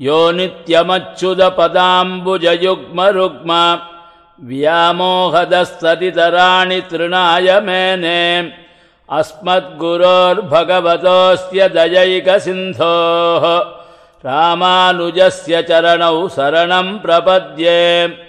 यो नित्यमच्युदपदाम्बुजयुग्मरुग्म व्यामोहदस्ततितराणि तृणाय मेने। अस्मद्गुरोर्भगवतोऽस्य दयैकसिन्धोः। रामानुजस्य चरणौ शरणम् प्रपद्ये।